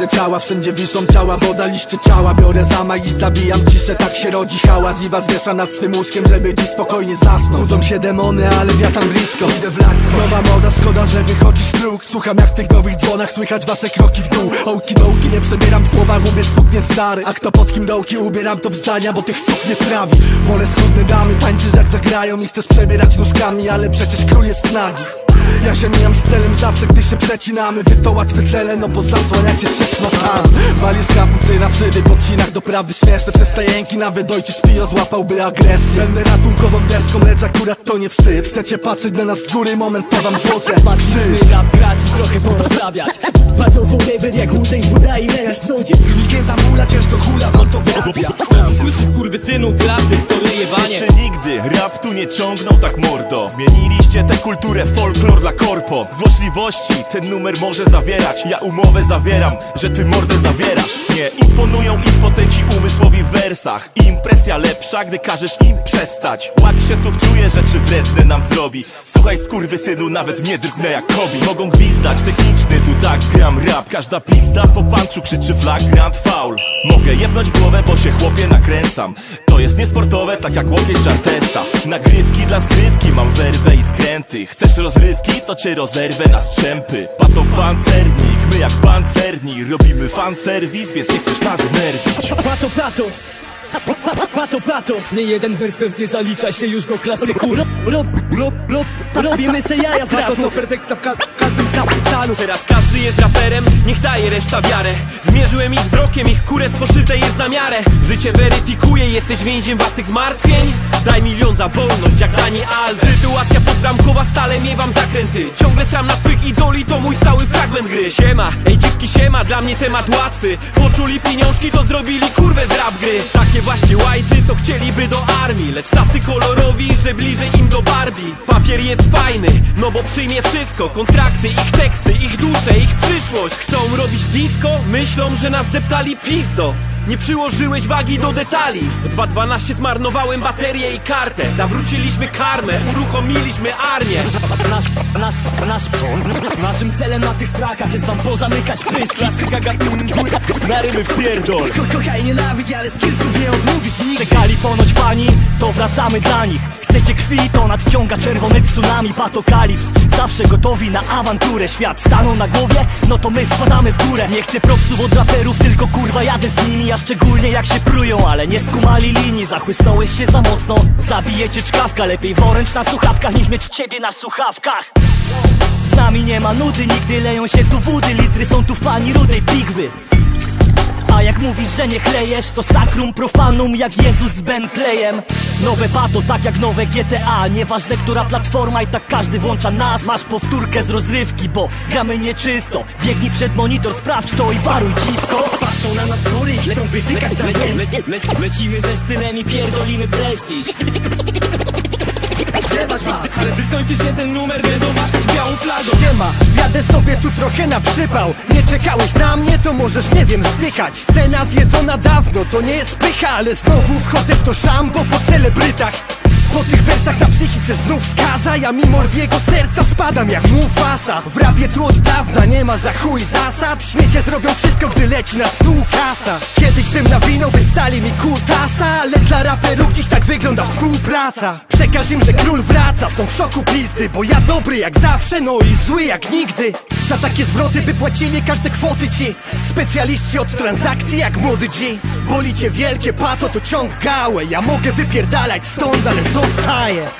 widzę ciała, wszędzie wiszą ciała Bo daliście ciała, biorę zamach i zabijam ciszę. Tak się rodzi hałas i was wiesza nad swym łóżkiem Żeby dziś spokojnie zasnąć. Budzą się demony, ale ja tam blisko. Idę w lak, nowa moda, szkoda, że wychodzi struk Słucham jak w tych nowych dzwonach słychać wasze kroki w dół. Ołki dołki, nie przebieram w słowach, ubierz suknię stary. A kto pod kim dołki, ubieram to w zdania, bo tych suk nie trawi. Wolę schudne damy, tańczysz jak zagrają I chcesz przebierać nóżkami, ale przecież król jest nagi ja się mijam z celem zawsze, gdy się przecinamy. Wy to łatwe cele, no bo zasłaniacie się szmatami. Walisz kapucyna przy tych podcinach Doprawdy śmieszne. Przez te jęki Nawet ojciec Pio złapałby agresję. Będę ratunkową deską, lecz akurat to nie wstyd. Chcecie patrzeć na nas z góry, moment to wam złożę krzyż. rap grać i trochę porozrabiać Battle forever jak Wu-Tang, Buda i menaż w sądzie Nikt nie zamula, ciężko hula, wam to wyrabia Słyszysz kurwysynu, klasy, to jebanie. Jeszcze nigdy rap tu nie ciągnął tak mordo. Zmieniliście tę kulturę folklor dla korpo. Złośliwości ten numer może zawierać. Ja umowę zawieram, że ty mordę zawierasz. Nie imponują impotenci umysłowi w wersach. Impresja lepsza, gdy każesz im przestać. Łak się tu wczuje, rzeczy wredne nam zrobi. Słuchaj synu, nawet nie drgnę jak kobi Mogą gwizdać, techniczny tu tak gram rap. Każda pizda po panczu krzyczy flagrant foul Mogę jebnąć w głowę, bo się chłopie nakręcam. To jest niesportowe, tak jak łokieć żartesta Nagrywki dla zgrywki, mam werwę i skręty. Chcesz rozrywki, to cię rozerwę na strzępy. Pato pancernik, my jak pancerni. Robimy fanserwis, więc nie chcesz nas wnerwić. Pato, pato Pato, Nie jeden wers pewnie zalicza się już do klasyku. Rob, rob, rob, rob Robimy se jaja z rapu. To perfekcja w ka każdym zapytaniu Teraz każdy jest raperem, niech daje reszta wiarę. Zmierzyłem ich wzrokiem, ich kurestwo szyte jest na miarę. Życie weryfikuje, jesteś więźniem własnych zmartwień. Daj milion za wolność, jak Dani Al. Sytuacja podbramkowa, stale miewam zakręty. Ciągle sam na twych idoli, to mój stały fragment gry. Siema, ej dziwki siema, dla mnie temat łatwy. Poczuli pieniążki, to zrobili kurwę z rap gry. Takie właśnie łajcy, co chcieliby do armii. Lecz tacy kolorowi, że bliżej im do Barbie. Papier jest fajny, no bo przyjmie wszystko. Kontrakty, ich teksty, ich dusze, ich przyszłość. Chcą robić disco, myślą, że nas zdeptali pizdo nie przyłożyłeś wagi do detali. W 2.12 zmarnowałem baterię i kartę. Zawróciliśmy karmę, uruchomiliśmy armię. Nasz, nasz, nasz, naszym celem na tych trakach jest wam pozamykać pyski Klasyka gatunku, na rymy wpierdol Ko kochaj nienawidź, ale skillsów nie odmówisz nigdy. Czekali to wracamy dla nich. Chcecie krwi, to nadciąga czerwony tsunami Patokalips, zawsze gotowi na awanturę. Świat stanął na głowie, no to my spadamy w górę. Nie chcę propsów od raperów, tylko kurwa jadę z nimi. A szczególnie jak się prują, ale nie skumali linii. Zachłysnąłeś się za mocno, zabijecie czkawka Lepiej woręcz na słuchawkach, niż mieć ciebie na słuchawkach. Z nami nie ma nudy, nigdy leją się tu wody. Litry są tu fani rudej pigwy jak mówisz, że nie chlejesz, to sakrum profanum jak Jezus z Bentleyem. Nowe pato, tak jak nowe GTA Nieważne, która platforma i tak każdy włącza nas. Masz powtórkę z rozrywki, bo gramy nieczysto. Biegnij przed monitor, sprawdź to i waruj dziwko. Patrzą na nas góry i chcą wytykać nie le, le, le, Lecimy ze stylem i pierdolimy prestiż Was. Ale gdy skończy się ten numer, będą machać białą flagą. Siema, wjadę sobie tu trochę na przypał. Nie czekałeś na mnie, to możesz, nie wiem, zdychać. Scena zjedzona dawno, to nie jest pycha Ale znowu wchodzę w to szambo po celebrytach po tych wersach na psychice znów skaza. Ja mimo rwiego serca spadam jak mufasa W rapie tu od dawna nie ma za chuj zasad. Śmiecie zrobią wszystko, gdy leci na stół kasa. Kiedyś bym nawinął, wyssali mi kutasa Ale dla raperów dziś tak wygląda współpraca. Przekaż im, że król wraca, są w szoku pizdy Bo ja dobry jak zawsze, no i zły jak nigdy. Za takie zwroty by płacili każde kwoty ci. Specjaliści od transakcji jak młody G Boli cię wielkie pato, to ciąg gałę Ja mogę wypierdalać stąd, ale zostaję